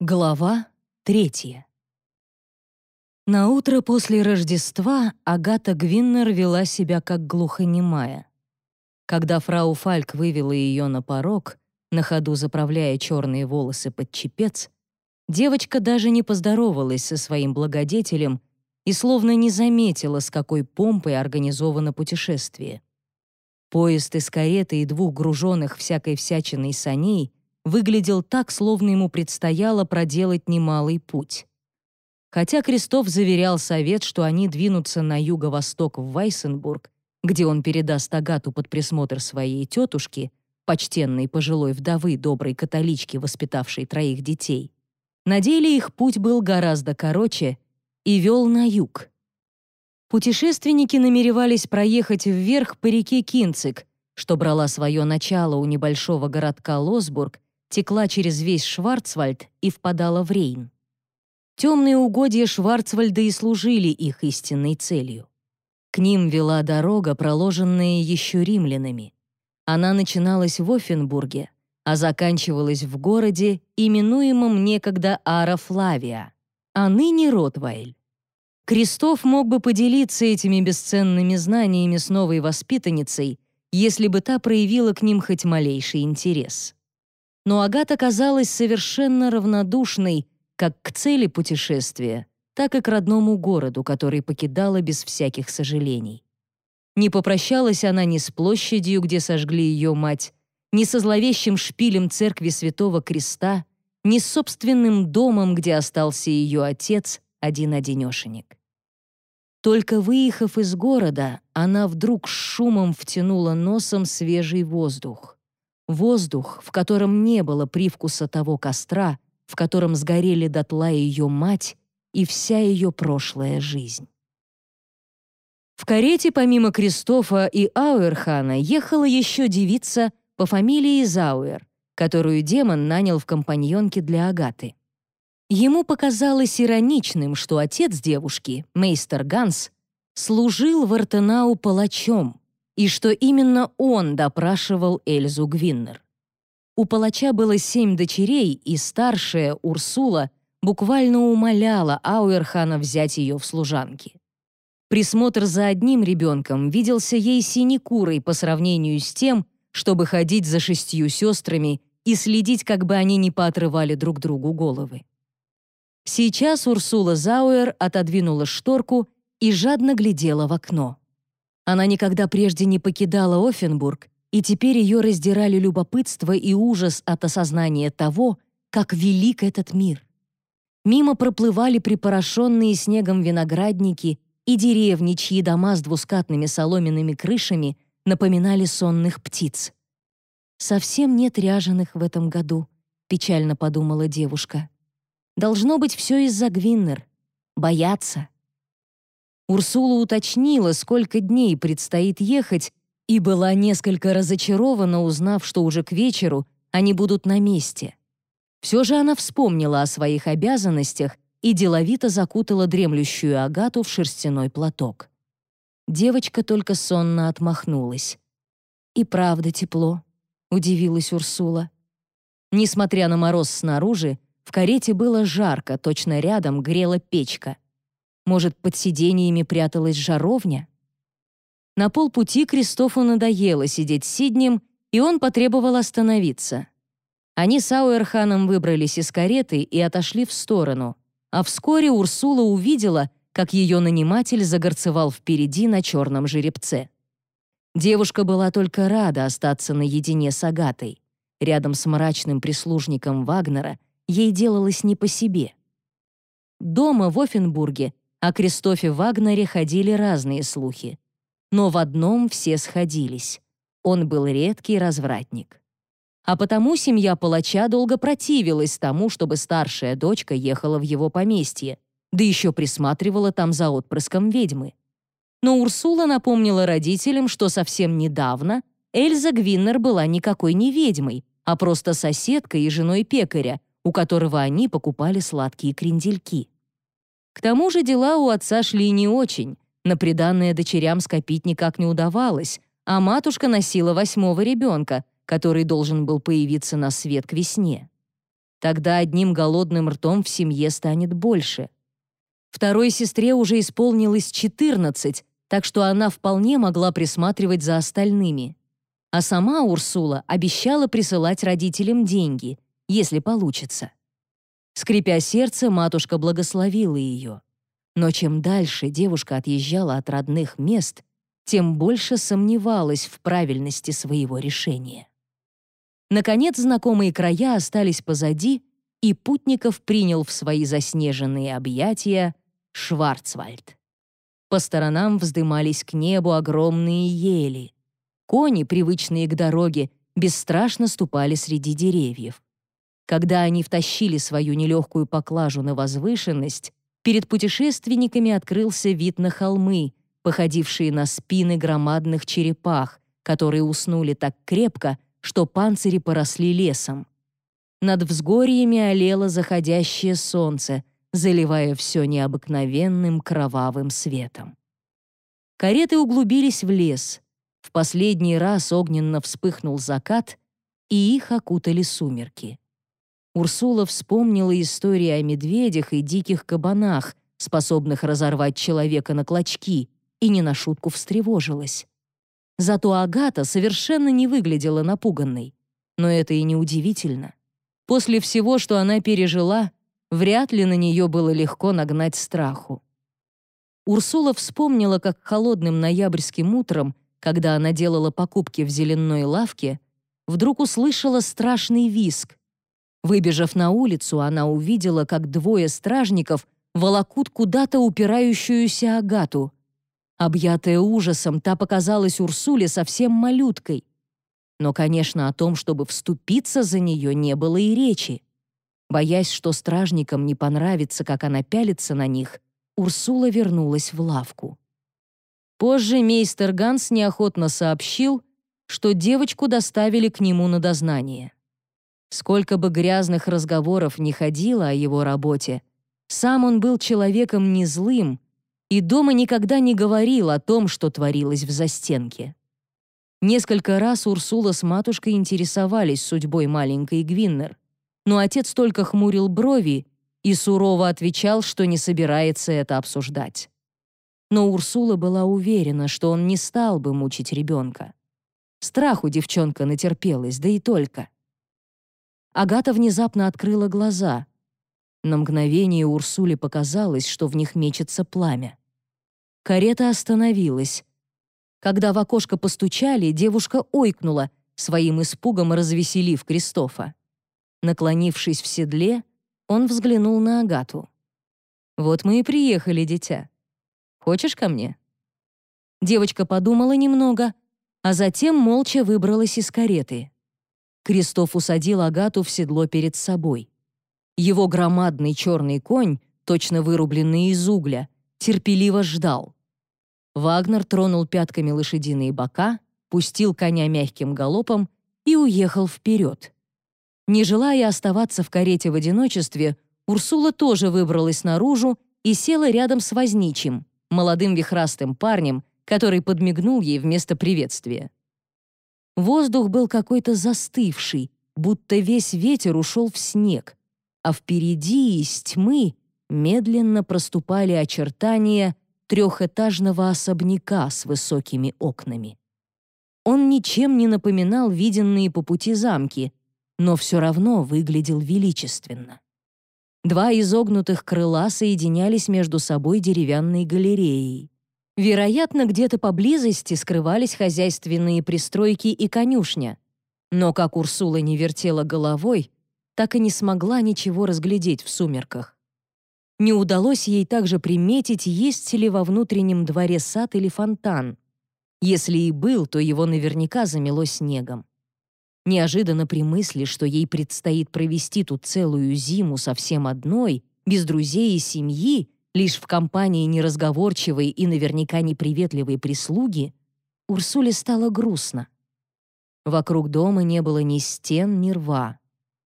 Глава третья. На утро после Рождества Агата Гвиннер вела себя как глухонемая. Когда фрау Фальк вывела ее на порог, на ходу заправляя черные волосы под чепец, девочка даже не поздоровалась со своим благодетелем и словно не заметила, с какой помпой организовано путешествие. Поезд из кареты и двух груженных всякой всячиной саней выглядел так, словно ему предстояло проделать немалый путь. Хотя Крестов заверял совет, что они двинутся на юго-восток в Вайсенбург, где он передаст Агату под присмотр своей тетушки, почтенной пожилой вдовы, доброй католички, воспитавшей троих детей. На деле их путь был гораздо короче и вел на юг. Путешественники намеревались проехать вверх по реке Кинцик, что брала свое начало у небольшого городка Лосбург текла через весь Шварцвальд и впадала в Рейн. Темные угодья Шварцвальда и служили их истинной целью. К ним вела дорога, проложенная еще римлянами. Она начиналась в Оффенбурге, а заканчивалась в городе, именуемом некогда Ара Флавия, а ныне Ротвайль. Крестов мог бы поделиться этими бесценными знаниями с новой воспитанницей, если бы та проявила к ним хоть малейший интерес но Агата казалась совершенно равнодушной как к цели путешествия, так и к родному городу, который покидала без всяких сожалений. Не попрощалась она ни с площадью, где сожгли ее мать, ни со зловещим шпилем церкви Святого Креста, ни с собственным домом, где остался ее отец, один-одинешенек. Только выехав из города, она вдруг с шумом втянула носом свежий воздух. Воздух, в котором не было привкуса того костра, в котором сгорели дотла ее мать и вся ее прошлая жизнь. В карете помимо Кристофа и Ауэрхана ехала еще девица по фамилии Зауэр, которую демон нанял в компаньонке для Агаты. Ему показалось ироничным, что отец девушки, мейстер Ганс, служил в Артенау палачом, и что именно он допрашивал Эльзу Гвиннер. У палача было семь дочерей, и старшая, Урсула, буквально умоляла Ауэрхана взять ее в служанки. Присмотр за одним ребенком виделся ей синекурой по сравнению с тем, чтобы ходить за шестью сестрами и следить, как бы они не поотрывали друг другу головы. Сейчас Урсула Зауэр отодвинула шторку и жадно глядела в окно. Она никогда прежде не покидала Оффенбург, и теперь ее раздирали любопытство и ужас от осознания того, как велик этот мир. Мимо проплывали припорошенные снегом виноградники и деревни, чьи дома с двускатными соломенными крышами напоминали сонных птиц. «Совсем нет ряженых в этом году», — печально подумала девушка. «Должно быть все из-за Гвиннер. Боятся». Урсула уточнила, сколько дней предстоит ехать, и была несколько разочарована, узнав, что уже к вечеру они будут на месте. Все же она вспомнила о своих обязанностях и деловито закутала дремлющую Агату в шерстяной платок. Девочка только сонно отмахнулась. «И правда тепло», — удивилась Урсула. Несмотря на мороз снаружи, в карете было жарко, точно рядом грела печка — может, под сидениями пряталась жаровня? На полпути Кристофу надоело сидеть сиднем, и он потребовал остановиться. Они с Ауэрханом выбрались из кареты и отошли в сторону, а вскоре Урсула увидела, как ее наниматель загорцевал впереди на черном жеребце. Девушка была только рада остаться наедине с Агатой. Рядом с мрачным прислужником Вагнера ей делалось не по себе. Дома в Оффенбурге о Кристофе Вагнере ходили разные слухи. Но в одном все сходились. Он был редкий развратник. А потому семья палача долго противилась тому, чтобы старшая дочка ехала в его поместье, да еще присматривала там за отпрыском ведьмы. Но Урсула напомнила родителям, что совсем недавно Эльза Гвиннер была никакой не ведьмой, а просто соседкой и женой пекаря, у которого они покупали сладкие крендельки. К тому же дела у отца шли не очень. На приданное дочерям скопить никак не удавалось, а матушка носила восьмого ребенка, который должен был появиться на свет к весне. Тогда одним голодным ртом в семье станет больше. Второй сестре уже исполнилось 14, так что она вполне могла присматривать за остальными. А сама Урсула обещала присылать родителям деньги, если получится. Скрипя сердце, матушка благословила ее. Но чем дальше девушка отъезжала от родных мест, тем больше сомневалась в правильности своего решения. Наконец, знакомые края остались позади, и путников принял в свои заснеженные объятия Шварцвальд. По сторонам вздымались к небу огромные ели. Кони, привычные к дороге, бесстрашно ступали среди деревьев. Когда они втащили свою нелегкую поклажу на возвышенность, перед путешественниками открылся вид на холмы, походившие на спины громадных черепах, которые уснули так крепко, что панцири поросли лесом. Над взгорьями олело заходящее солнце, заливая все необыкновенным кровавым светом. Кареты углубились в лес. В последний раз огненно вспыхнул закат, и их окутали сумерки. Урсула вспомнила истории о медведях и диких кабанах, способных разорвать человека на клочки, и не на шутку встревожилась. Зато Агата совершенно не выглядела напуганной. Но это и не удивительно. После всего, что она пережила, вряд ли на нее было легко нагнать страху. Урсула вспомнила, как холодным ноябрьским утром, когда она делала покупки в зеленой лавке, вдруг услышала страшный визг, Выбежав на улицу, она увидела, как двое стражников волокут куда-то упирающуюся Агату. Объятая ужасом, та показалась Урсуле совсем малюткой. Но, конечно, о том, чтобы вступиться за нее, не было и речи. Боясь, что стражникам не понравится, как она пялится на них, Урсула вернулась в лавку. Позже мейстер Ганс неохотно сообщил, что девочку доставили к нему на дознание. Сколько бы грязных разговоров ни ходило о его работе, сам он был человеком не злым и дома никогда не говорил о том, что творилось в застенке. Несколько раз Урсула с матушкой интересовались судьбой маленькой Гвиннер, но отец только хмурил брови и сурово отвечал, что не собирается это обсуждать. Но Урсула была уверена, что он не стал бы мучить ребенка. Страху девчонка натерпелась, да и только. Агата внезапно открыла глаза. На мгновение Урсуле показалось, что в них мечется пламя. Карета остановилась. Когда в окошко постучали, девушка ойкнула, своим испугом развеселив Кристофа. Наклонившись в седле, он взглянул на Агату. «Вот мы и приехали, дитя. Хочешь ко мне?» Девочка подумала немного, а затем молча выбралась из кареты. Кристоф усадил Агату в седло перед собой. Его громадный черный конь, точно вырубленный из угля, терпеливо ждал. Вагнер тронул пятками лошадиные бока, пустил коня мягким галопом и уехал вперед. Не желая оставаться в карете в одиночестве, Урсула тоже выбралась наружу и села рядом с возничим, молодым вихрастым парнем, который подмигнул ей вместо приветствия. Воздух был какой-то застывший, будто весь ветер ушел в снег, а впереди из тьмы медленно проступали очертания трехэтажного особняка с высокими окнами. Он ничем не напоминал виденные по пути замки, но все равно выглядел величественно. Два изогнутых крыла соединялись между собой деревянной галереей. Вероятно, где-то поблизости скрывались хозяйственные пристройки и конюшня. Но как Урсула не вертела головой, так и не смогла ничего разглядеть в сумерках. Не удалось ей также приметить, есть ли во внутреннем дворе сад или фонтан. Если и был, то его наверняка замело снегом. Неожиданно при мысли, что ей предстоит провести тут целую зиму совсем одной, без друзей и семьи, Лишь в компании неразговорчивой и наверняка неприветливой прислуги Урсуле стало грустно. Вокруг дома не было ни стен, ни рва.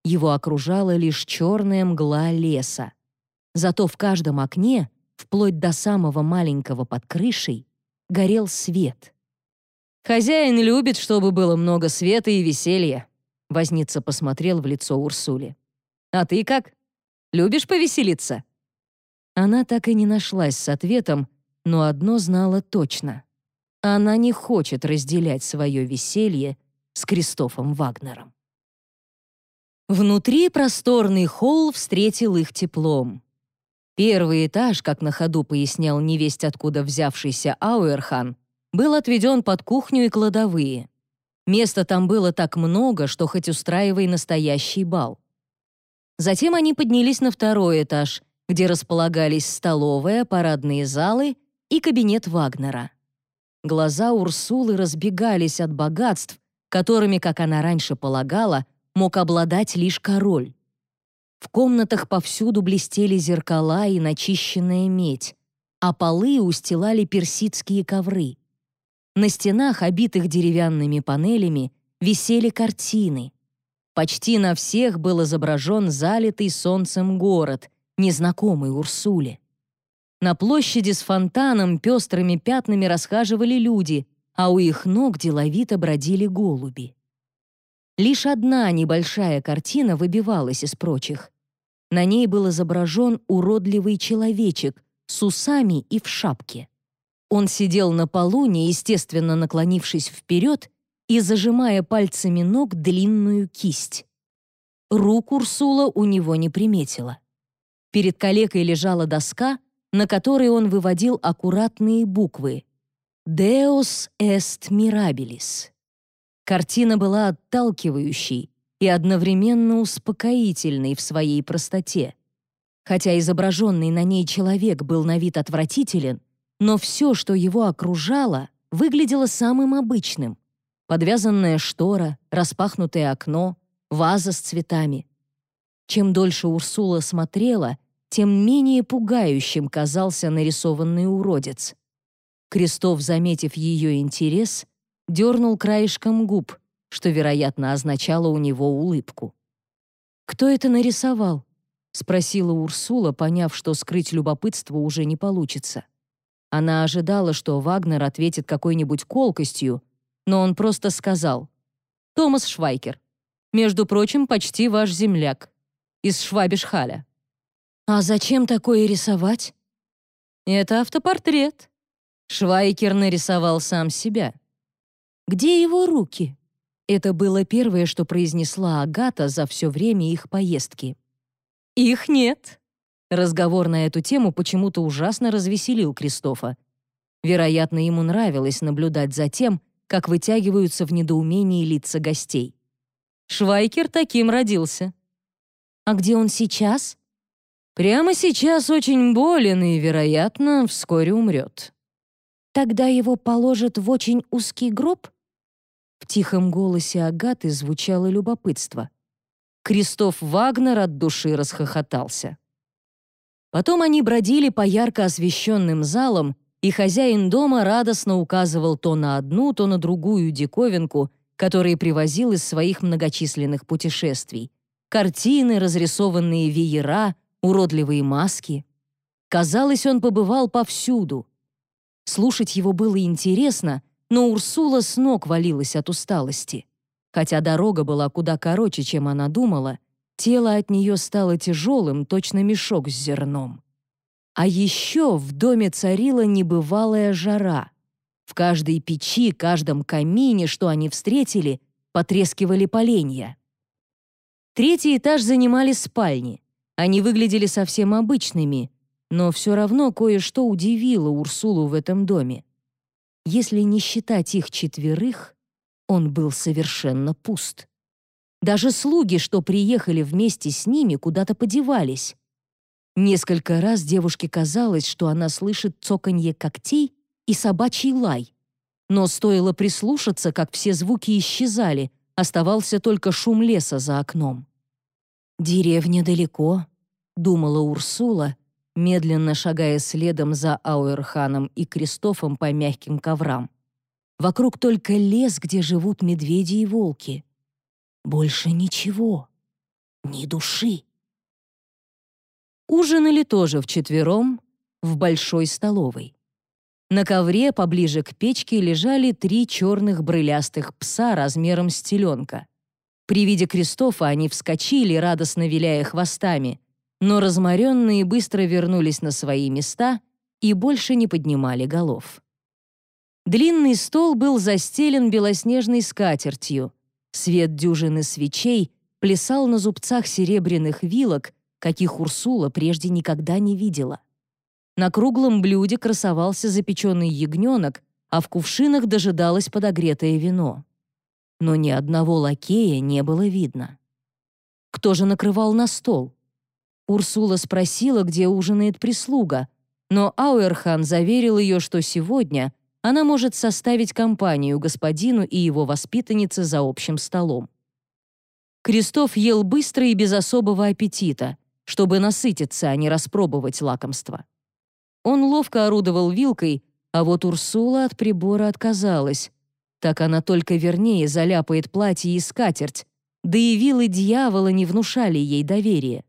Его окружала лишь черная мгла леса. Зато в каждом окне, вплоть до самого маленького под крышей, горел свет. «Хозяин любит, чтобы было много света и веселья», — возница посмотрел в лицо Урсуле. А ты как? Любишь повеселиться?» Она так и не нашлась с ответом, но одно знала точно. Она не хочет разделять свое веселье с Кристофом Вагнером. Внутри просторный холл встретил их теплом. Первый этаж, как на ходу пояснял невесть откуда взявшийся Ауэрхан, был отведен под кухню и кладовые. Места там было так много, что хоть устраивай настоящий бал. Затем они поднялись на второй этаж, где располагались столовая, парадные залы и кабинет Вагнера. Глаза Урсулы разбегались от богатств, которыми, как она раньше полагала, мог обладать лишь король. В комнатах повсюду блестели зеркала и начищенная медь, а полы устилали персидские ковры. На стенах, обитых деревянными панелями, висели картины. Почти на всех был изображен залитый солнцем город, незнакомый Урсуле. На площади с фонтаном пестрыми пятнами расхаживали люди, а у их ног деловито бродили голуби. Лишь одна небольшая картина выбивалась из прочих. На ней был изображен уродливый человечек с усами и в шапке. Он сидел на полу, неестественно наклонившись вперед и зажимая пальцами ног длинную кисть. Рук Урсула у него не приметила. Перед калекой лежала доска, на которой он выводил аккуратные буквы «Deus est mirabilis». Картина была отталкивающей и одновременно успокоительной в своей простоте. Хотя изображенный на ней человек был на вид отвратителен, но все, что его окружало, выглядело самым обычным. Подвязанная штора, распахнутое окно, ваза с цветами. Чем дольше Урсула смотрела, тем менее пугающим казался нарисованный уродец. Крестов, заметив ее интерес, дернул краешком губ, что, вероятно, означало у него улыбку. «Кто это нарисовал?» — спросила Урсула, поняв, что скрыть любопытство уже не получится. Она ожидала, что Вагнер ответит какой-нибудь колкостью, но он просто сказал «Томас Швайкер, между прочим, почти ваш земляк, из Швабишхаля». «А зачем такое рисовать?» «Это автопортрет». Швайкер нарисовал сам себя. «Где его руки?» Это было первое, что произнесла Агата за все время их поездки. «Их нет», Разговор на эту тему почему-то ужасно развеселил Кристофа. Вероятно, ему нравилось наблюдать за тем, как вытягиваются в недоумении лица гостей. Швайкер таким родился. А где он сейчас? Прямо сейчас очень болен и, вероятно, вскоре умрет. Тогда его положат в очень узкий гроб? В тихом голосе Агаты звучало любопытство. Кристоф Вагнер от души расхохотался. Потом они бродили по ярко освещенным залам, и хозяин дома радостно указывал то на одну, то на другую диковинку, которые привозил из своих многочисленных путешествий. Картины, разрисованные веера, уродливые маски. Казалось, он побывал повсюду. Слушать его было интересно, но Урсула с ног валилась от усталости. Хотя дорога была куда короче, чем она думала — Тело от нее стало тяжелым, точно мешок с зерном. А еще в доме царила небывалая жара. В каждой печи, каждом камине, что они встретили, потрескивали поленья. Третий этаж занимали спальни. Они выглядели совсем обычными, но все равно кое-что удивило Урсулу в этом доме. Если не считать их четверых, он был совершенно пуст. Даже слуги, что приехали вместе с ними, куда-то подевались. Несколько раз девушке казалось, что она слышит цоканье когтей и собачий лай. Но стоило прислушаться, как все звуки исчезали, оставался только шум леса за окном. «Деревня далеко», — думала Урсула, медленно шагая следом за Ауэрханом и Кристофом по мягким коврам. Вокруг только лес, где живут медведи и волки. Больше ничего. Ни души. Ужинали тоже вчетвером в большой столовой. На ковре поближе к печке лежали три черных брылястых пса размером с теленка. При виде Кристофа они вскочили, радостно виляя хвостами, но разморенные быстро вернулись на свои места и больше не поднимали голов. Длинный стол был застелен белоснежной скатертью. Свет дюжины свечей плясал на зубцах серебряных вилок, каких Урсула прежде никогда не видела. На круглом блюде красовался запеченный ягненок, а в кувшинах дожидалось подогретое вино но ни одного лакея не было видно. Кто же накрывал на стол? Урсула спросила, где ужинает прислуга, но Ауэрхан заверил ее, что сегодня она может составить компанию господину и его воспитаннице за общим столом. Крестов ел быстро и без особого аппетита, чтобы насытиться, а не распробовать лакомство. Он ловко орудовал вилкой, а вот Урсула от прибора отказалась, так она только вернее заляпает платье и скатерть, да и вилы дьявола не внушали ей доверия.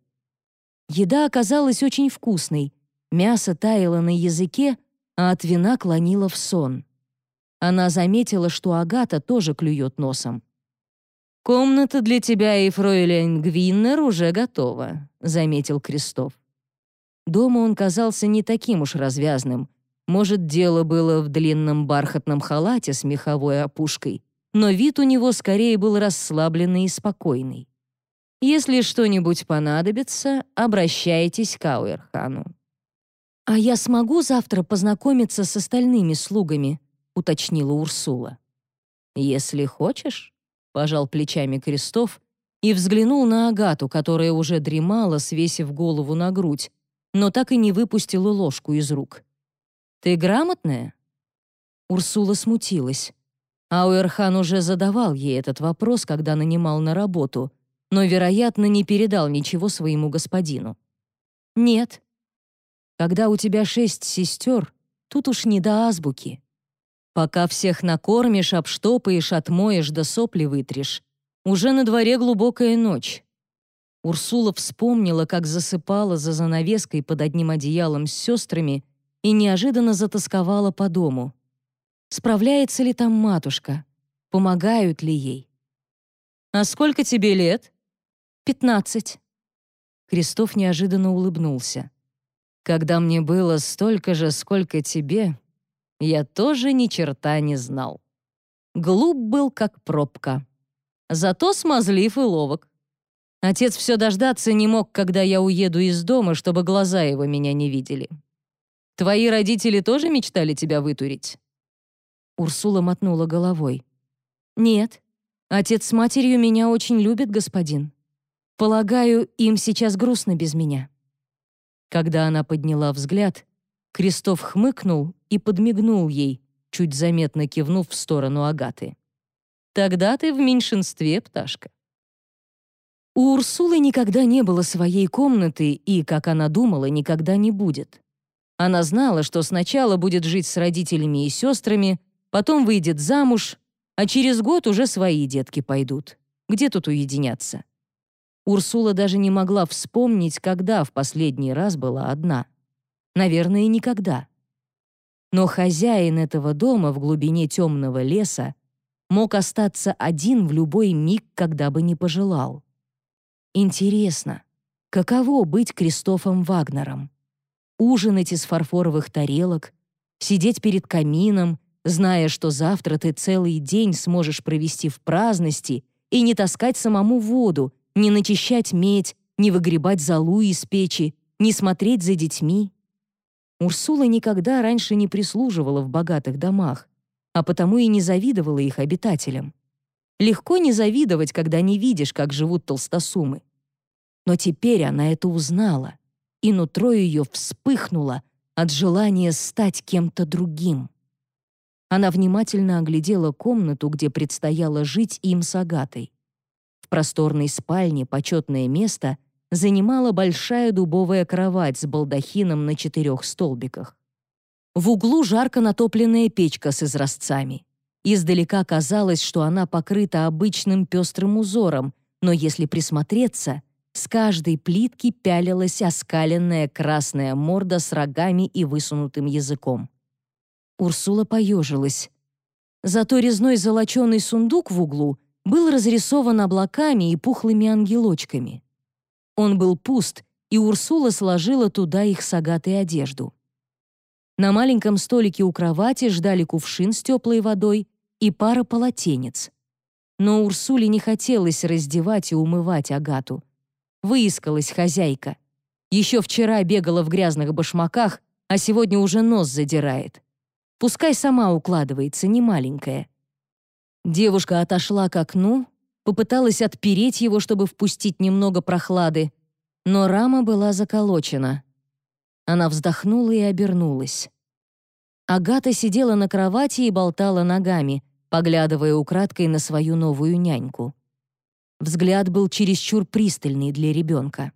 Еда оказалась очень вкусной, мясо таяло на языке, а от вина клонило в сон. Она заметила, что Агата тоже клюет носом. «Комната для тебя и фройлен Гвиннер уже готова», — заметил Крестов. Дома он казался не таким уж развязным — может, дело было в длинном бархатном халате с меховой опушкой, но вид у него скорее был расслабленный и спокойный. Если что-нибудь понадобится, обращайтесь к Ауэрхану. «А я смогу завтра познакомиться с остальными слугами?» — уточнила Урсула. «Если хочешь», — пожал плечами Крестов и взглянул на Агату, которая уже дремала, свесив голову на грудь, но так и не выпустила ложку из рук. Ты грамотная?» Урсула смутилась. Ауэрхан уже задавал ей этот вопрос, когда нанимал на работу, но, вероятно, не передал ничего своему господину. «Нет. Когда у тебя шесть сестер, тут уж не до азбуки. Пока всех накормишь, обштопаешь, отмоешь да сопли вытрешь, уже на дворе глубокая ночь». Урсула вспомнила, как засыпала за занавеской под одним одеялом с сестрами и неожиданно затасковала по дому. Справляется ли там матушка? Помогают ли ей? «А сколько тебе лет?» «Пятнадцать». Крестов неожиданно улыбнулся. «Когда мне было столько же, сколько тебе, я тоже ни черта не знал. Глуп был, как пробка. Зато смазлив и ловок. Отец все дождаться не мог, когда я уеду из дома, чтобы глаза его меня не видели. Твои родители тоже мечтали тебя вытурить?» Урсула мотнула головой. «Нет. Отец с матерью меня очень любят, господин. Полагаю, им сейчас грустно без меня». Когда она подняла взгляд, Крестов хмыкнул и подмигнул ей, чуть заметно кивнув в сторону Агаты. «Тогда ты в меньшинстве, пташка». У Урсулы никогда не было своей комнаты и, как она думала, никогда не будет. Она знала, что сначала будет жить с родителями и сестрами, потом выйдет замуж, а через год уже свои детки пойдут. Где тут уединяться? Урсула даже не могла вспомнить, когда в последний раз была одна. Наверное, никогда. Но хозяин этого дома в глубине темного леса мог остаться один в любой миг, когда бы не пожелал. Интересно, каково быть Кристофом Вагнером? Ужинать из фарфоровых тарелок, сидеть перед камином, зная, что завтра ты целый день сможешь провести в праздности и не таскать самому воду, не начищать медь, не выгребать золу из печи, не смотреть за детьми. Урсула никогда раньше не прислуживала в богатых домах, а потому и не завидовала их обитателям. Легко не завидовать, когда не видишь, как живут толстосумы. Но теперь она это узнала и нутро ее вспыхнуло от желания стать кем-то другим. Она внимательно оглядела комнату, где предстояло жить им с Агатой. В просторной спальне почетное место занимала большая дубовая кровать с балдахином на четырех столбиках. В углу жарко натопленная печка с изразцами. Издалека казалось, что она покрыта обычным пестрым узором, но если присмотреться — с каждой плитки пялилась оскаленная красная морда с рогами и высунутым языком. Урсула поежилась. Зато резной золоченый сундук в углу был разрисован облаками и пухлыми ангелочками. Он был пуст, и Урсула сложила туда их с агатой одежду. На маленьком столике у кровати ждали кувшин с теплой водой и пара полотенец. Но Урсуле не хотелось раздевать и умывать Агату. Выискалась хозяйка. Еще вчера бегала в грязных башмаках, а сегодня уже нос задирает. Пускай сама укладывается, не маленькая. Девушка отошла к окну, попыталась отпереть его, чтобы впустить немного прохлады, но рама была заколочена. Она вздохнула и обернулась. Агата сидела на кровати и болтала ногами, поглядывая украдкой на свою новую няньку. Взгляд был чересчур пристальный для ребенка.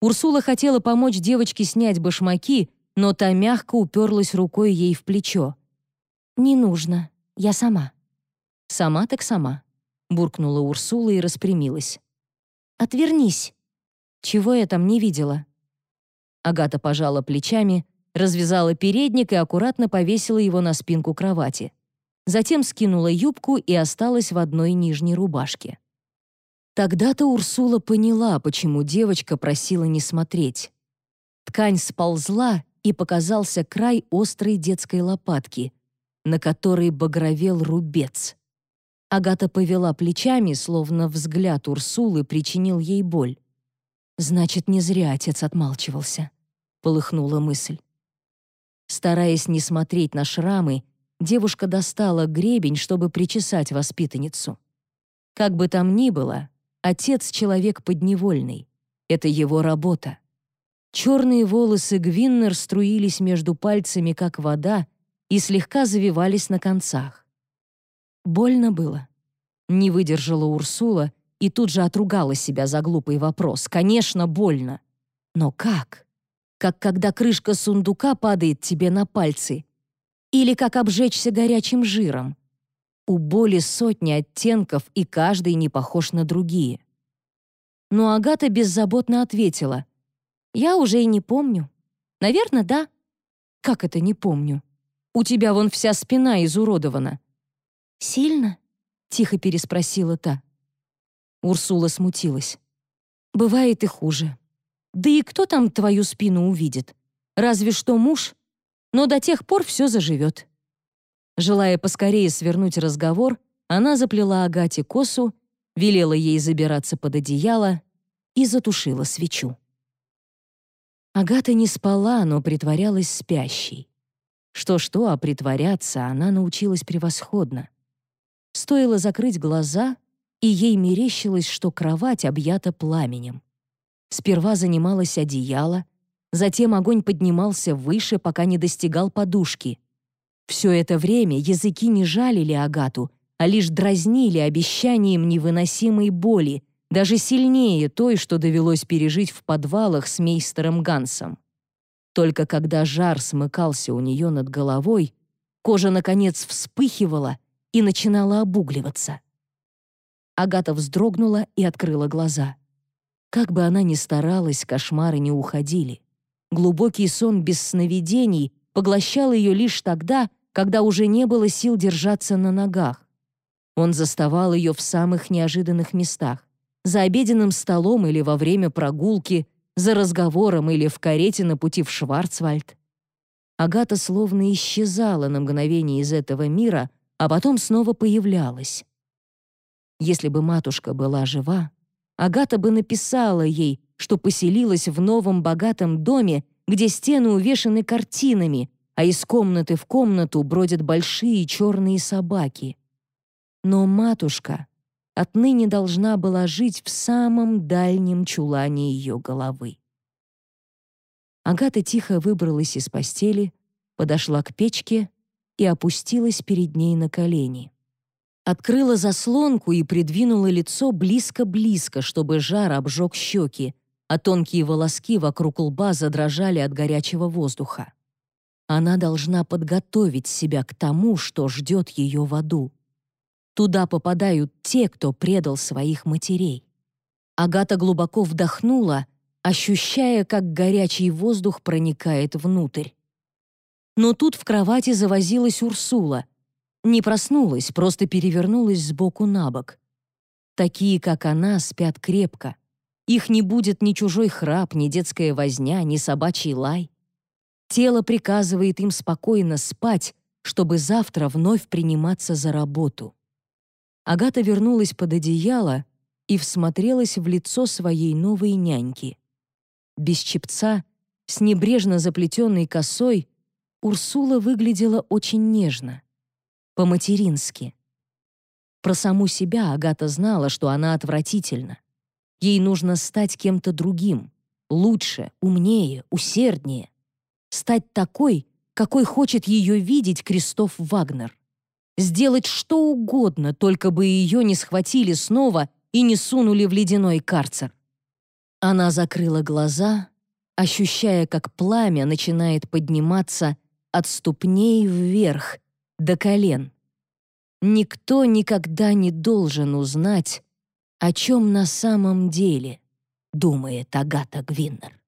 Урсула хотела помочь девочке снять башмаки, но та мягко уперлась рукой ей в плечо. «Не нужно, я сама». «Сама так сама», — буркнула Урсула и распрямилась. «Отвернись». «Чего я там не видела?» Агата пожала плечами, развязала передник и аккуратно повесила его на спинку кровати. Затем скинула юбку и осталась в одной нижней рубашке. Тогда-то Урсула поняла, почему девочка просила не смотреть. Ткань сползла, и показался край острой детской лопатки, на которой багровел рубец. Агата повела плечами, словно взгляд Урсулы причинил ей боль. «Значит, не зря отец отмалчивался», — полыхнула мысль. Стараясь не смотреть на шрамы, девушка достала гребень, чтобы причесать воспитанницу. Как бы там ни было, отец — человек подневольный. Это его работа. Черные волосы Гвиннер струились между пальцами, как вода, и слегка завивались на концах. Больно было. Не выдержала Урсула и тут же отругала себя за глупый вопрос. Конечно, больно. Но как? как когда крышка сундука падает тебе на пальцы, или как обжечься горячим жиром. У боли сотни оттенков, и каждый не похож на другие. Но Агата беззаботно ответила. «Я уже и не помню. Наверное, да». «Как это не помню? У тебя вон вся спина изуродована». «Сильно?» — тихо переспросила та. Урсула смутилась. «Бывает и хуже. Да и кто там твою спину увидит? Разве что муж. Но до тех пор все заживет. Желая поскорее свернуть разговор, она заплела Агате косу, велела ей забираться под одеяло и затушила свечу. Агата не спала, но притворялась спящей. Что-что, а притворяться она научилась превосходно. Стоило закрыть глаза, и ей мерещилось, что кровать объята пламенем. Сперва занималось одеяло, затем огонь поднимался выше, пока не достигал подушки. Все это время языки не жалили Агату, а лишь дразнили обещанием невыносимой боли, даже сильнее той, что довелось пережить в подвалах с мейстером Гансом. Только когда жар смыкался у нее над головой, кожа, наконец, вспыхивала и начинала обугливаться. Агата вздрогнула и открыла глаза. Как бы она ни старалась, кошмары не уходили. Глубокий сон без сновидений поглощал ее лишь тогда, когда уже не было сил держаться на ногах. Он заставал ее в самых неожиданных местах. За обеденным столом или во время прогулки, за разговором или в карете на пути в Шварцвальд. Агата словно исчезала на мгновение из этого мира, а потом снова появлялась. Если бы матушка была жива, Агата бы написала ей, что поселилась в новом богатом доме, где стены увешаны картинами, а из комнаты в комнату бродят большие черные собаки. Но матушка отныне должна была жить в самом дальнем чулане ее головы. Агата тихо выбралась из постели, подошла к печке и опустилась перед ней на колени открыла заслонку и придвинула лицо близко-близко, чтобы жар обжег щеки, а тонкие волоски вокруг лба задрожали от горячего воздуха. Она должна подготовить себя к тому, что ждет ее в аду. Туда попадают те, кто предал своих матерей. Агата глубоко вдохнула, ощущая, как горячий воздух проникает внутрь. Но тут в кровати завозилась Урсула, не проснулась, просто перевернулась с боку на бок. Такие, как она, спят крепко. Их не будет ни чужой храп, ни детская возня, ни собачий лай. Тело приказывает им спокойно спать, чтобы завтра вновь приниматься за работу. Агата вернулась под одеяло и всмотрелась в лицо своей новой няньки. Без чепца, с небрежно заплетенной косой, Урсула выглядела очень нежно, по-матерински. Про саму себя Агата знала, что она отвратительна. Ей нужно стать кем-то другим, лучше, умнее, усерднее. Стать такой, какой хочет ее видеть Кристоф Вагнер. Сделать что угодно, только бы ее не схватили снова и не сунули в ледяной карцер. Она закрыла глаза, ощущая, как пламя начинает подниматься от ступней вверх, до колен. Никто никогда не должен узнать, о чем на самом деле думает Агата Гвиннер.